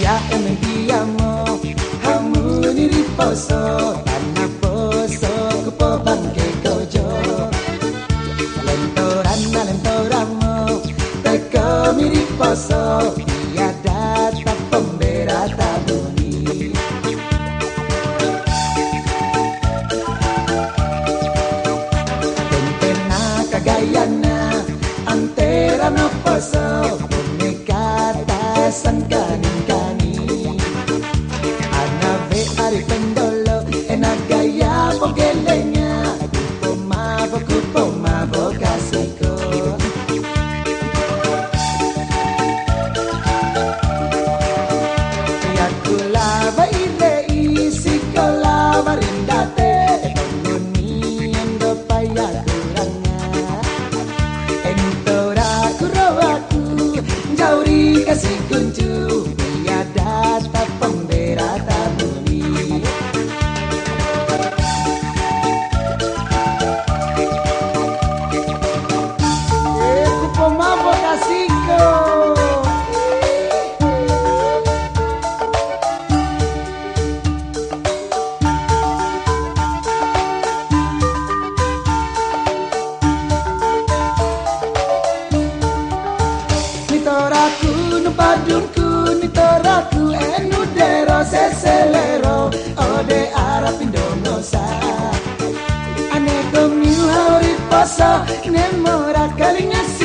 dia emang dia mau. Hamu ni di poso Tanah poso ku pobang ke kojo Lentoran na lentoran te Teko mi di poso Dia datang pembera tabuni Antera no pasó, me cata san canin badurku ni toraku enu dero seselero ode arapindo ane anegom ni hauri poso nemora kalingas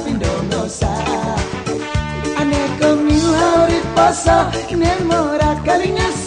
we don't sa Ane con mi auriposo, nel mora caliñas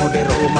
como de Roma.